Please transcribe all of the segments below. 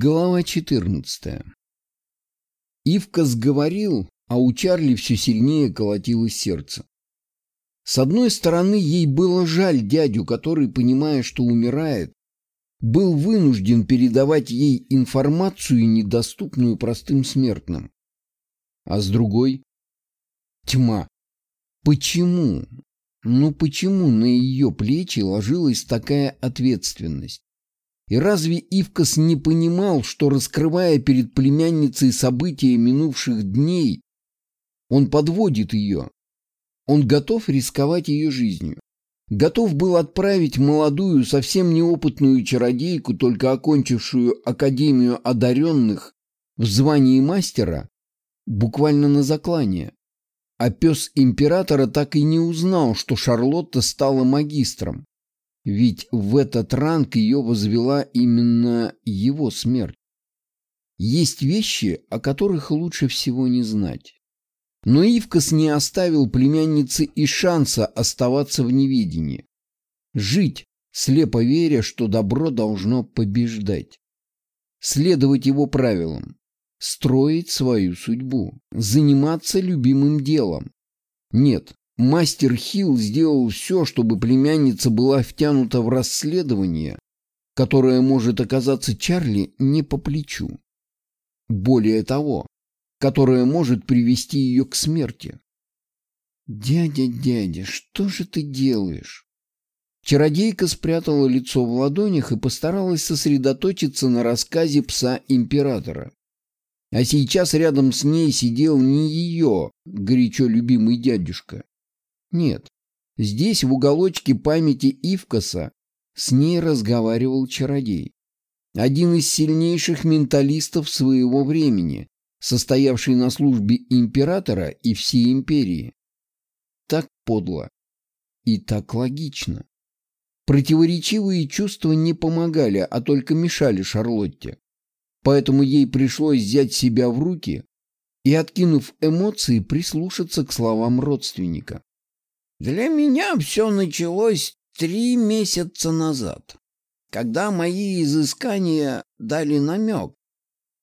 Глава 14 Ивка сговорил, а у Чарли все сильнее колотилось сердце. С одной стороны, ей было жаль дядю, который, понимая, что умирает, был вынужден передавать ей информацию, недоступную простым смертным. А с другой — тьма. Почему? Ну почему на ее плечи ложилась такая ответственность? И разве Ивкас не понимал, что, раскрывая перед племянницей события минувших дней, он подводит ее? Он готов рисковать ее жизнью. Готов был отправить молодую, совсем неопытную чародейку, только окончившую Академию одаренных в звании мастера, буквально на заклание. А пес императора так и не узнал, что Шарлотта стала магистром. Ведь в этот ранг ее возвела именно его смерть. Есть вещи, о которых лучше всего не знать. Но Ивкас не оставил племяннице и шанса оставаться в неведении. Жить, слепо веря, что добро должно побеждать. Следовать его правилам строить свою судьбу, заниматься любимым делом. Нет, мастер Хилл сделал все, чтобы племянница была втянута в расследование, которое может оказаться Чарли не по плечу. Более того, которое может привести ее к смерти. «Дядя, дядя, что же ты делаешь?» Чародейка спрятала лицо в ладонях и постаралась сосредоточиться на рассказе пса императора. А сейчас рядом с ней сидел не ее горячо любимый дядюшка. Нет, здесь в уголочке памяти Ивкаса с ней разговаривал чародей. Один из сильнейших менталистов своего времени, состоявший на службе императора и всей империи. Так подло и так логично. Противоречивые чувства не помогали, а только мешали Шарлотте поэтому ей пришлось взять себя в руки и, откинув эмоции, прислушаться к словам родственника. «Для меня все началось три месяца назад, когда мои изыскания дали намек,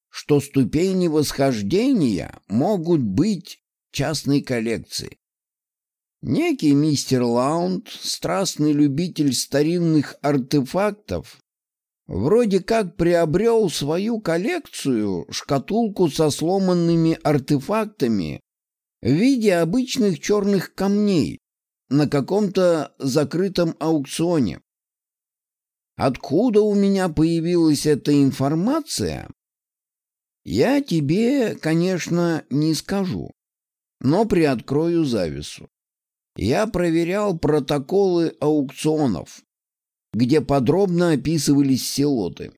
что ступени восхождения могут быть частной коллекции. Некий мистер Лаунд, страстный любитель старинных артефактов, Вроде как приобрел свою коллекцию, шкатулку со сломанными артефактами в виде обычных черных камней на каком-то закрытом аукционе. Откуда у меня появилась эта информация, я тебе, конечно, не скажу, но приоткрою завесу. Я проверял протоколы аукционов, где подробно описывались все лоты.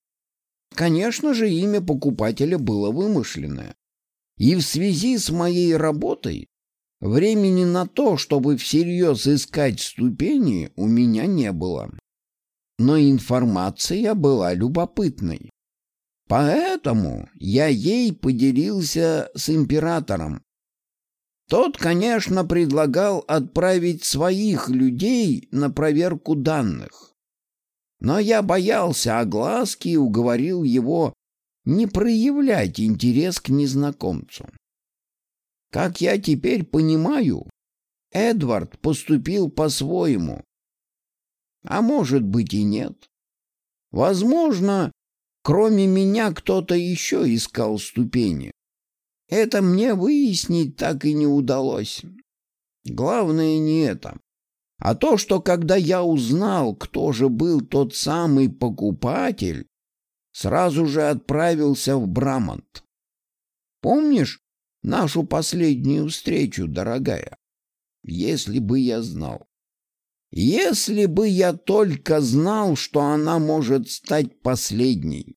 Конечно же, имя покупателя было вымышленное. И в связи с моей работой времени на то, чтобы всерьез искать ступени, у меня не было. Но информация была любопытной. Поэтому я ей поделился с императором. Тот, конечно, предлагал отправить своих людей на проверку данных. Но я боялся огласки и уговорил его не проявлять интерес к незнакомцу. Как я теперь понимаю, Эдвард поступил по-своему. А может быть и нет. Возможно, кроме меня кто-то еще искал ступени. Это мне выяснить так и не удалось. Главное не это а то, что когда я узнал, кто же был тот самый покупатель, сразу же отправился в Брамант. Помнишь нашу последнюю встречу, дорогая? Если бы я знал. Если бы я только знал, что она может стать последней.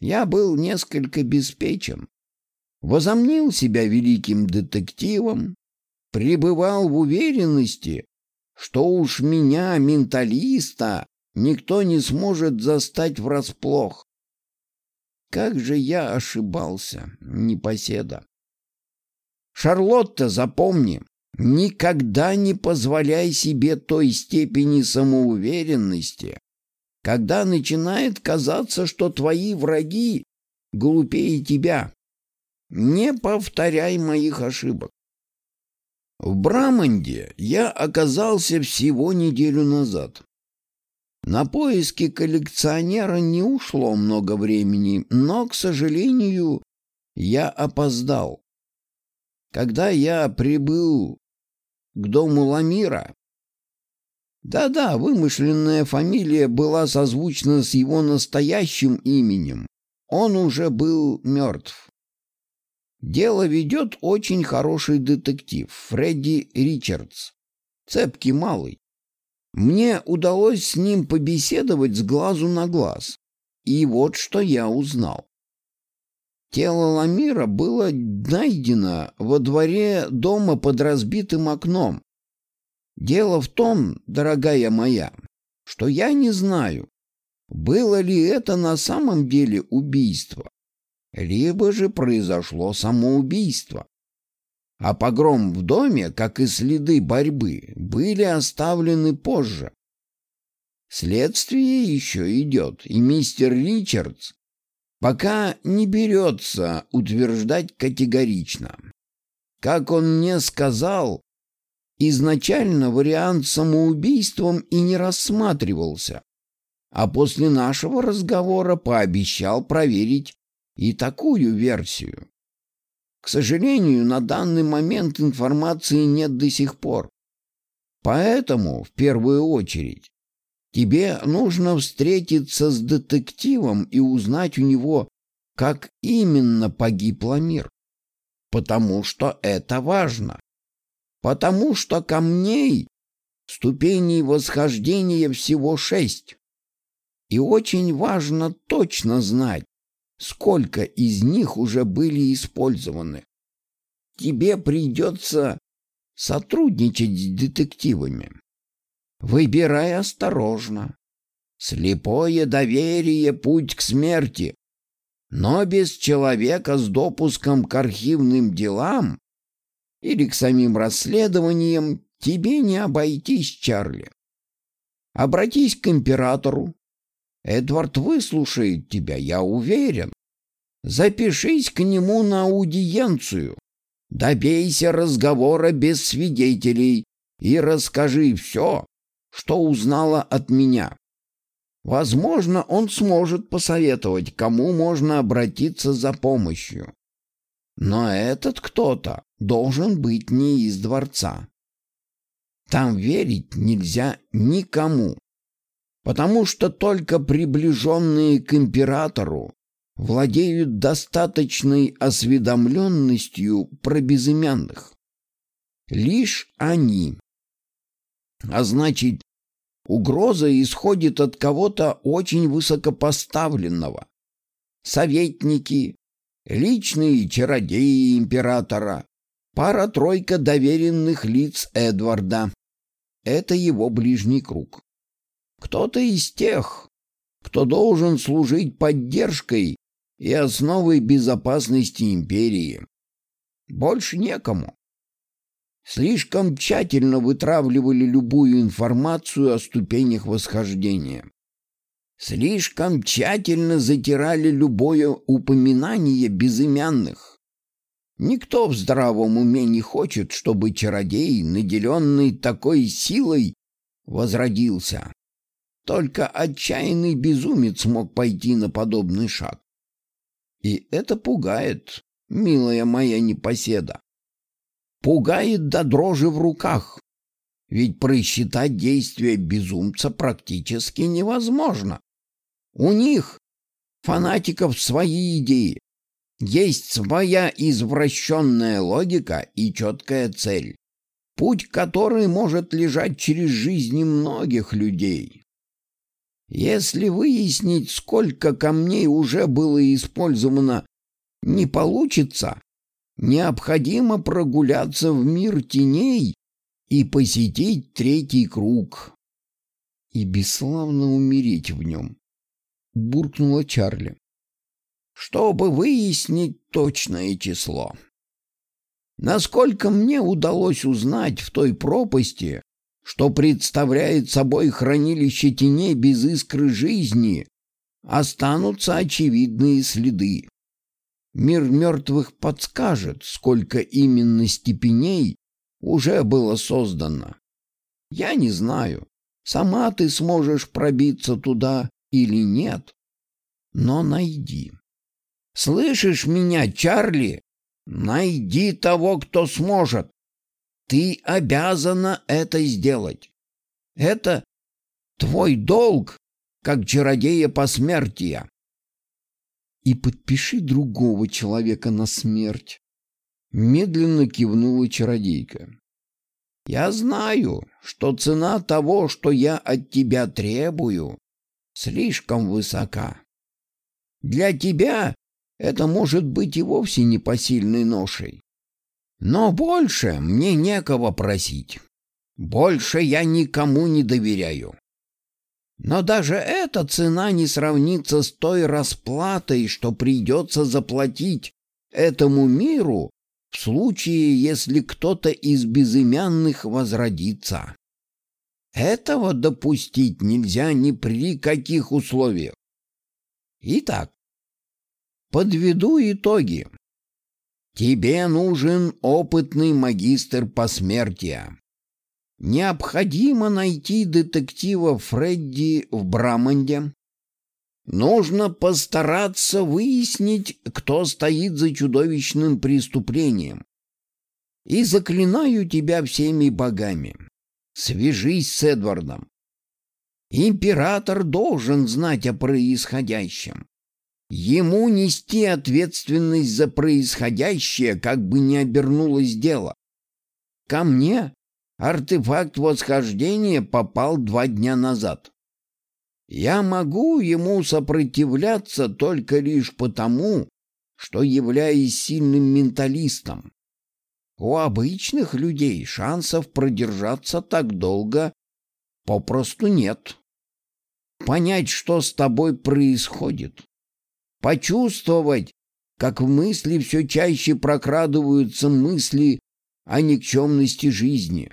Я был несколько беспечен. Возомнил себя великим детективом, пребывал в уверенности, что уж меня, менталиста, никто не сможет застать врасплох. Как же я ошибался, непоседа. Шарлотта, запомни, никогда не позволяй себе той степени самоуверенности, когда начинает казаться, что твои враги глупее тебя. Не повторяй моих ошибок. В Браманде я оказался всего неделю назад. На поиски коллекционера не ушло много времени, но, к сожалению, я опоздал. Когда я прибыл к дому Ламира, да-да, вымышленная фамилия была созвучна с его настоящим именем, он уже был мертв. Дело ведет очень хороший детектив Фредди Ричардс, цепкий малый. Мне удалось с ним побеседовать с глазу на глаз. И вот что я узнал. Тело Ламира было найдено во дворе дома под разбитым окном. Дело в том, дорогая моя, что я не знаю, было ли это на самом деле убийство, либо же произошло самоубийство. А погром в доме, как и следы борьбы, были оставлены позже. Следствие еще идет, и мистер Ричардс пока не берется утверждать категорично. Как он мне сказал, изначально вариант самоубийством и не рассматривался, а после нашего разговора пообещал проверить и такую версию. К сожалению, на данный момент информации нет до сих пор. Поэтому, в первую очередь, тебе нужно встретиться с детективом и узнать у него, как именно погиб Ламир. Потому что это важно. Потому что камней ступеней восхождения всего шесть. И очень важно точно знать, сколько из них уже были использованы. Тебе придется сотрудничать с детективами. Выбирай осторожно. Слепое доверие — путь к смерти. Но без человека с допуском к архивным делам или к самим расследованиям тебе не обойтись, Чарли. Обратись к императору, Эдвард выслушает тебя, я уверен. Запишись к нему на аудиенцию. Добейся разговора без свидетелей и расскажи все, что узнала от меня. Возможно, он сможет посоветовать, кому можно обратиться за помощью. Но этот кто-то должен быть не из дворца. Там верить нельзя никому потому что только приближенные к императору владеют достаточной осведомленностью про безымянных. Лишь они. А значит, угроза исходит от кого-то очень высокопоставленного. Советники, личные чародеи императора, пара-тройка доверенных лиц Эдварда. Это его ближний круг. Кто-то из тех, кто должен служить поддержкой и основой безопасности империи. Больше некому. Слишком тщательно вытравливали любую информацию о ступенях восхождения. Слишком тщательно затирали любое упоминание безымянных. Никто в здравом уме не хочет, чтобы чародей, наделенный такой силой, возродился. Только отчаянный безумец мог пойти на подобный шаг. И это пугает, милая моя непоседа. Пугает до дрожи в руках. Ведь просчитать действия безумца практически невозможно. У них, фанатиков, свои идеи. Есть своя извращенная логика и четкая цель, путь которой может лежать через жизни многих людей. Если выяснить, сколько камней уже было использовано, не получится, необходимо прогуляться в мир теней и посетить третий круг. И бесславно умереть в нем, — буркнула Чарли. Чтобы выяснить точное число. Насколько мне удалось узнать в той пропасти, что представляет собой хранилище теней без искры жизни, останутся очевидные следы. Мир мертвых подскажет, сколько именно степеней уже было создано. Я не знаю, сама ты сможешь пробиться туда или нет, но найди. Слышишь меня, Чарли? Найди того, кто сможет. Ты обязана это сделать. Это твой долг, как чародея посмертия. И подпиши другого человека на смерть. Медленно кивнула чародейка. Я знаю, что цена того, что я от тебя требую, слишком высока. Для тебя это может быть и вовсе непосильной ношей. Но больше мне некого просить. Больше я никому не доверяю. Но даже эта цена не сравнится с той расплатой, что придется заплатить этому миру в случае, если кто-то из безымянных возродится. Этого допустить нельзя ни при каких условиях. Итак, подведу итоги. Тебе нужен опытный магистр посмертия. Необходимо найти детектива Фредди в Браманде. Нужно постараться выяснить, кто стоит за чудовищным преступлением. И заклинаю тебя всеми богами. Свяжись с Эдвардом. Император должен знать о происходящем. Ему нести ответственность за происходящее, как бы ни обернулось дело. Ко мне артефакт восхождения попал два дня назад. Я могу ему сопротивляться только лишь потому, что являюсь сильным менталистом. У обычных людей шансов продержаться так долго попросту нет. Понять, что с тобой происходит, почувствовать, как в мысли все чаще прокрадываются мысли о никчемности жизни,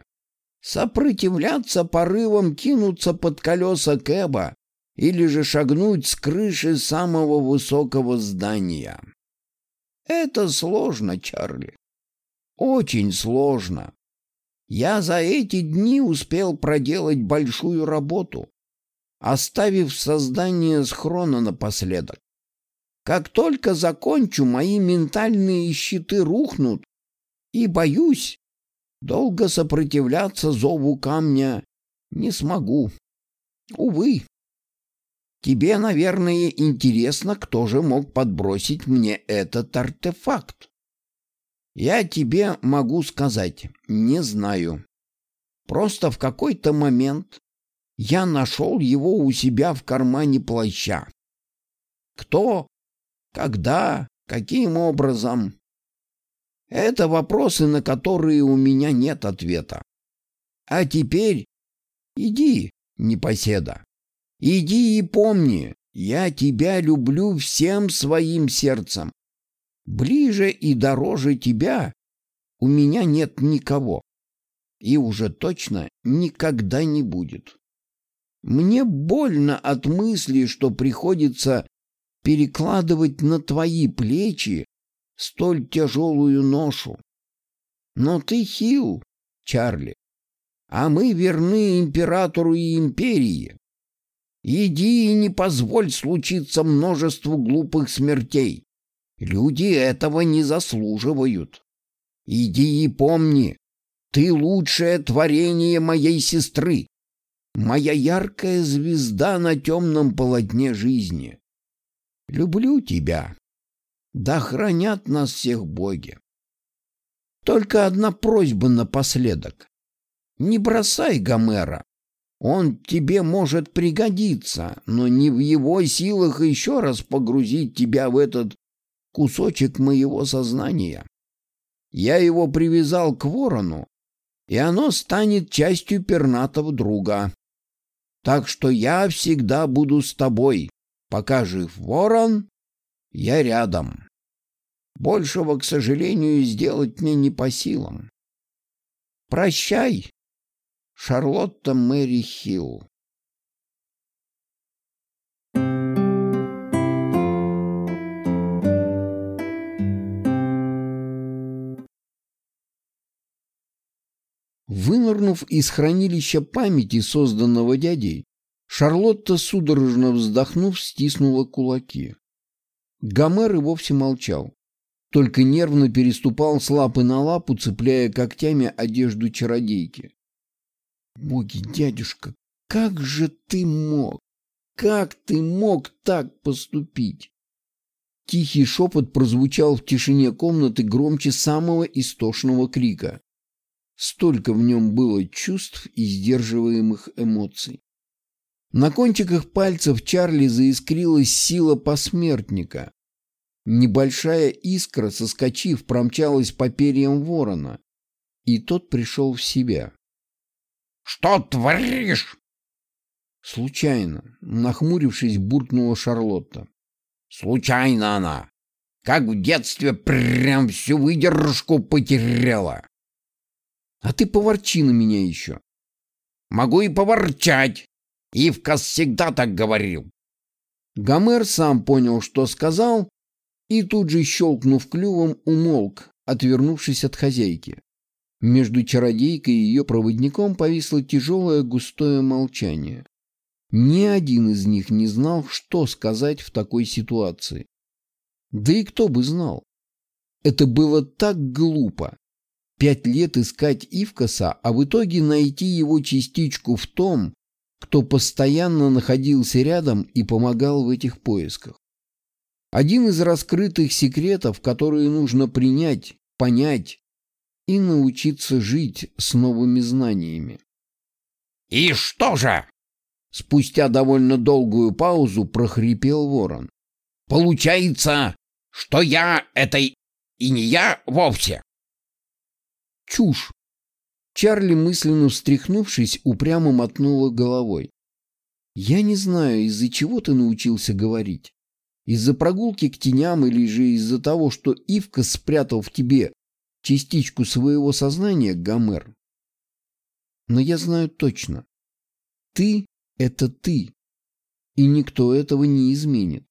сопротивляться порывам кинуться под колеса Кэба или же шагнуть с крыши самого высокого здания. Это сложно, Чарли. Очень сложно. Я за эти дни успел проделать большую работу, оставив создание схрона напоследок. Как только закончу, мои ментальные щиты рухнут, и, боюсь, долго сопротивляться зову камня не смогу. Увы. Тебе, наверное, интересно, кто же мог подбросить мне этот артефакт. Я тебе могу сказать, не знаю. Просто в какой-то момент я нашел его у себя в кармане плаща. Кто когда? Каким образом? Это вопросы, на которые у меня нет ответа. А теперь иди, непоседа. Иди и помни, я тебя люблю всем своим сердцем. Ближе и дороже тебя у меня нет никого. И уже точно никогда не будет. Мне больно от мысли, что приходится перекладывать на твои плечи столь тяжелую ношу. Но ты хил, Чарли, а мы верны императору и империи. Иди и не позволь случиться множеству глупых смертей. Люди этого не заслуживают. Иди и помни, ты лучшее творение моей сестры, моя яркая звезда на темном полотне жизни. Люблю тебя. Да хранят нас всех боги. Только одна просьба напоследок. Не бросай Гомера. Он тебе может пригодиться, но не в его силах еще раз погрузить тебя в этот кусочек моего сознания. Я его привязал к ворону, и оно станет частью пернатого друга. Так что я всегда буду с тобой, Пока жив ворон, я рядом. Большего, к сожалению, сделать мне не по силам. Прощай, Шарлотта Мэри Хилл. Вынырнув из хранилища памяти, созданного дядей, Шарлотта, судорожно вздохнув, стиснула кулаки. Гомер и вовсе молчал, только нервно переступал с лапы на лапу, цепляя когтями одежду чародейки. «Боги, дядюшка, как же ты мог? Как ты мог так поступить?» Тихий шепот прозвучал в тишине комнаты громче самого истошного крика. Столько в нем было чувств и сдерживаемых эмоций. На кончиках пальцев Чарли заискрилась сила посмертника. Небольшая искра, соскочив, промчалась по перьям ворона, и тот пришел в себя. «Что творишь?» Случайно, нахмурившись, буркнула Шарлотта. «Случайно она, как в детстве, прям всю выдержку потеряла». А ты поворчи на меня еще. Могу и поворчать. Ивкас всегда так говорил. Гомер сам понял, что сказал, и тут же, щелкнув клювом, умолк, отвернувшись от хозяйки. Между чародейкой и ее проводником повисло тяжелое густое молчание. Ни один из них не знал, что сказать в такой ситуации. Да и кто бы знал. Это было так глупо. Пять лет искать Ивкаса, а в итоге найти его частичку в том, кто постоянно находился рядом и помогал в этих поисках. Один из раскрытых секретов, которые нужно принять, понять и научиться жить с новыми знаниями. «И что же?» Спустя довольно долгую паузу прохрипел ворон. «Получается, что я это и не я вовсе?» Чушь. Чарли, мысленно встряхнувшись, упрямо мотнула головой. Я не знаю, из-за чего ты научился говорить. Из-за прогулки к теням или же из-за того, что Ивка спрятал в тебе частичку своего сознания, Гомер. Но я знаю точно. Ты — это ты. И никто этого не изменит.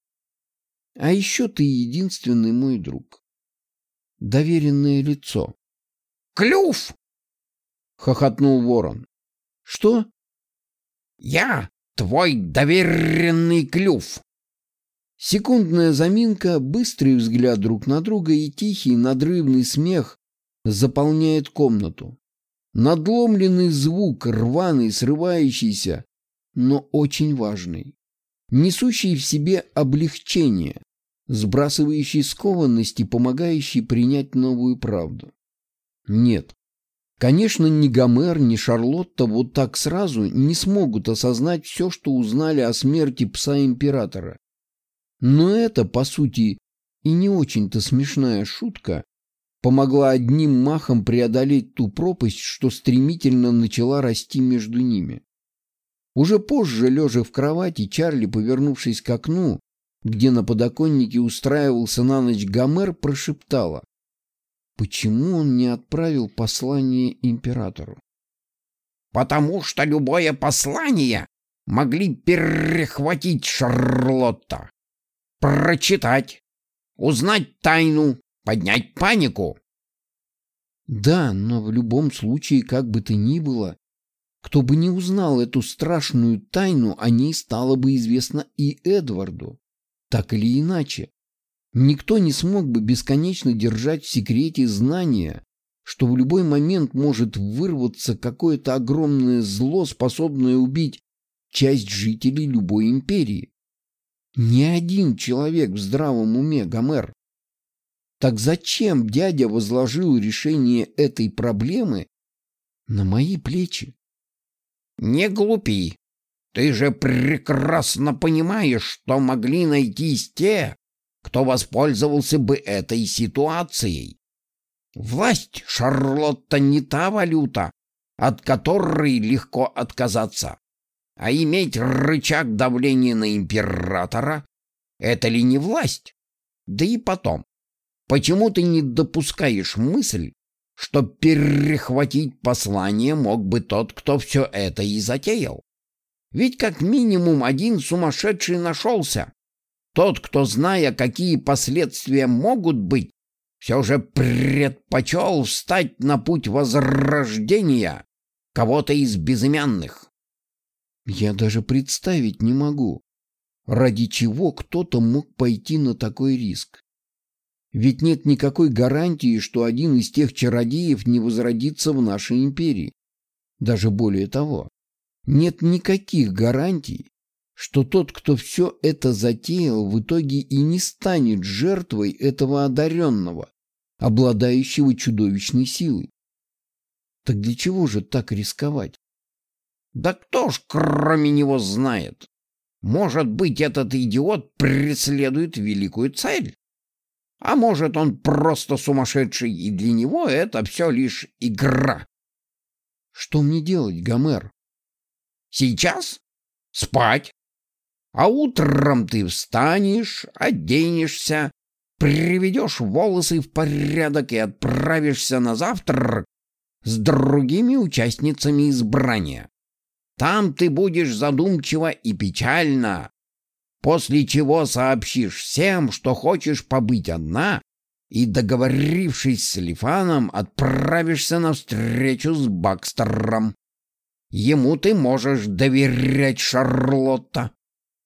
А еще ты единственный мой друг. Доверенное лицо. Клюв! — хохотнул ворон. — Что? — Я твой доверенный клюв. Секундная заминка, быстрый взгляд друг на друга и тихий надрывный смех заполняет комнату. Надломленный звук, рваный, срывающийся, но очень важный. Несущий в себе облегчение, сбрасывающий скованность и помогающий принять новую правду. Нет. Конечно, ни Гомер, ни Шарлотта вот так сразу не смогут осознать все, что узнали о смерти пса-императора. Но это, по сути, и не очень-то смешная шутка помогла одним махом преодолеть ту пропасть, что стремительно начала расти между ними. Уже позже, лежа в кровати, Чарли, повернувшись к окну, где на подоконнике устраивался на ночь Гомер, прошептала. Почему он не отправил послание императору? Потому что любое послание могли перехватить Шарлотта, прочитать, узнать тайну, поднять панику. Да, но в любом случае, как бы то ни было, кто бы не узнал эту страшную тайну, о ней стало бы известно и Эдварду. Так или иначе. Никто не смог бы бесконечно держать в секрете знания, что в любой момент может вырваться какое-то огромное зло, способное убить часть жителей любой империи. Ни один человек в здравом уме, Гомер. Так зачем дядя возложил решение этой проблемы на мои плечи? Не глупи. Ты же прекрасно понимаешь, что могли найтись те, кто воспользовался бы этой ситуацией. Власть Шарлотта не та валюта, от которой легко отказаться. А иметь рычаг давления на императора — это ли не власть? Да и потом, почему ты не допускаешь мысль, что перехватить послание мог бы тот, кто все это и затеял. Ведь как минимум один сумасшедший нашелся. Тот, кто, зная, какие последствия могут быть, все же предпочел встать на путь возрождения кого-то из безымянных. Я даже представить не могу, ради чего кто-то мог пойти на такой риск. Ведь нет никакой гарантии, что один из тех чародеев не возродится в нашей империи. Даже более того, нет никаких гарантий, что тот, кто все это затеял, в итоге и не станет жертвой этого одаренного, обладающего чудовищной силой. Так для чего же так рисковать? Да кто ж кроме него знает? Может быть, этот идиот преследует великую цель? А может, он просто сумасшедший, и для него это все лишь игра. Что мне делать, Гомер? Сейчас? Спать. А утром ты встанешь, оденешься, приведешь волосы в порядок и отправишься на завтрак с другими участницами избрания. Там ты будешь задумчиво и печально, после чего сообщишь всем, что хочешь побыть одна, и, договорившись с Лифаном, отправишься на встречу с Бакстером. Ему ты можешь доверять, Шарлотта.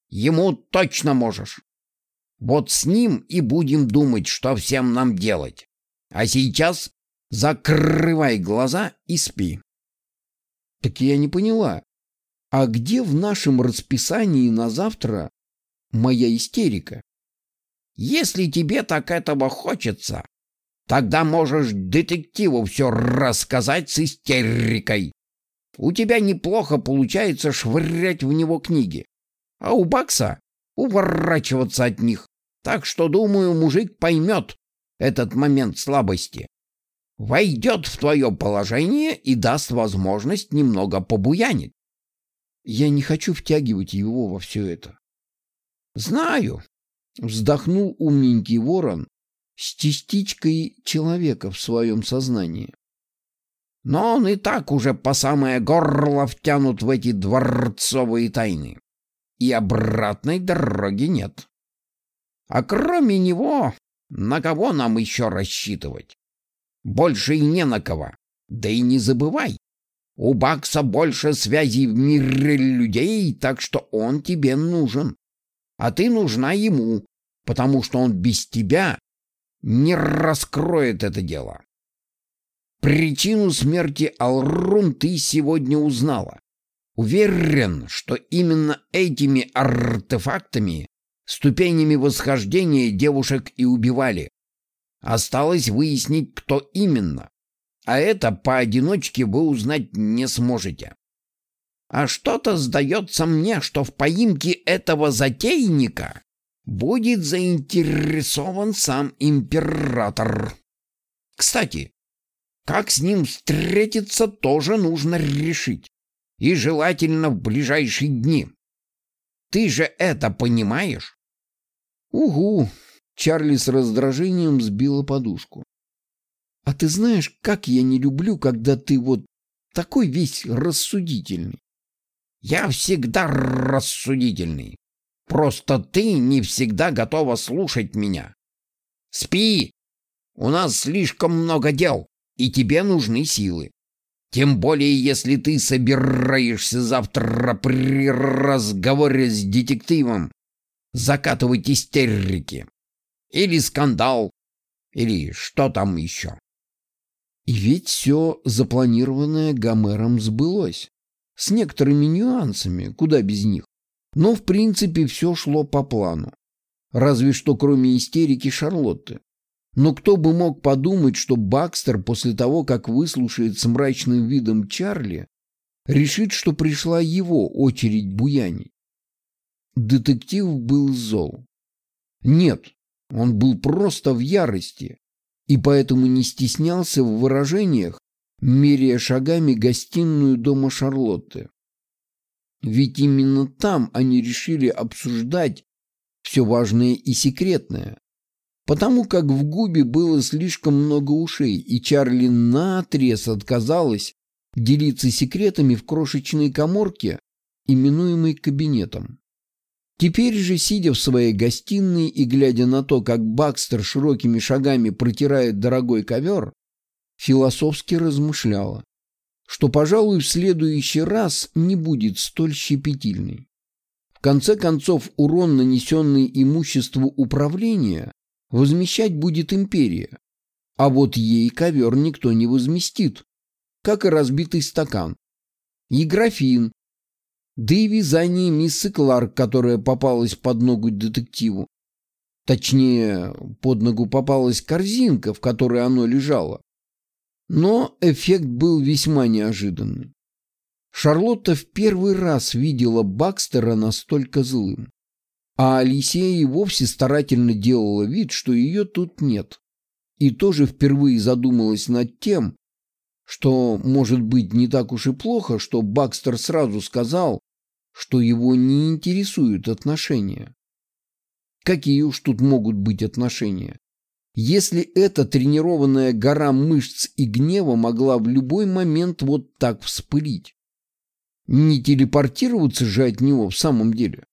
Ему точно можешь. Вот с ним и будем думать, что всем нам делать. А сейчас закрывай глаза и спи. Так я не поняла. А где в нашем расписании на завтра моя истерика. Если тебе так этого хочется, тогда можешь детективу все рассказать с истерикой. У тебя неплохо получается швырять в него книги, а у Бакса уворачиваться от них. Так что, думаю, мужик поймет этот момент слабости. Войдет в твое положение и даст возможность немного побуянить. Я не хочу втягивать его во все это. Знаю, вздохнул умненький ворон с частичкой человека в своем сознании. Но он и так уже по самое горло втянут в эти дворцовые тайны. И обратной дороги нет. А кроме него, на кого нам еще рассчитывать? Больше и не на кого. Да и не забывай, у Бакса больше связей в мире людей, так что он тебе нужен а ты нужна ему, потому что он без тебя не раскроет это дело. Причину смерти Алрун ты сегодня узнала. Уверен, что именно этими артефактами, ступенями восхождения девушек и убивали. Осталось выяснить, кто именно. А это поодиночке вы узнать не сможете. А что-то сдается мне, что в поимке этого затейника будет заинтересован сам император. Кстати, как с ним встретиться, тоже нужно решить. И желательно в ближайшие дни. Ты же это понимаешь? Угу. Чарли с раздражением сбила подушку. А ты знаешь, как я не люблю, когда ты вот такой весь рассудительный. Я всегда рассудительный. Просто ты не всегда готова слушать меня. Спи! У нас слишком много дел, и тебе нужны силы. Тем более, если ты собираешься завтра при разговоре с детективом закатывать истерики. Или скандал, или что там еще. И ведь все запланированное Гомером сбылось с некоторыми нюансами, куда без них. Но в принципе все шло по плану. Разве что кроме истерики Шарлотты. Но кто бы мог подумать, что Бакстер после того, как выслушает с мрачным видом Чарли, решит, что пришла его очередь буянить. Детектив был зол. Нет, он был просто в ярости и поэтому не стеснялся в выражениях, меряя шагами гостиную дома Шарлотты. Ведь именно там они решили обсуждать все важное и секретное. потому как в губе было слишком много ушей, и Чарли наотрез отказалась делиться секретами в крошечной коморке, именуемой кабинетом. Теперь же, сидя в своей гостиной и глядя на то, как Бакстер широкими шагами протирает дорогой ковер, философски размышляла, что, пожалуй, в следующий раз не будет столь щепетильной. В конце концов, урон, нанесенный имуществу управления, возмещать будет империя, а вот ей ковер никто не возместит, как и разбитый стакан. И графин, да и вязание миссы Кларк, которая попалась под ногу детективу. Точнее, под ногу попалась корзинка, в которой оно лежало. Но эффект был весьма неожиданный. Шарлотта в первый раз видела Бакстера настолько злым. А Алисея и вовсе старательно делала вид, что ее тут нет. И тоже впервые задумалась над тем, что, может быть, не так уж и плохо, что Бакстер сразу сказал, что его не интересуют отношения. Какие уж тут могут быть отношения? Если эта тренированная гора мышц и гнева могла в любой момент вот так вспылить. Не телепортироваться же от него в самом деле.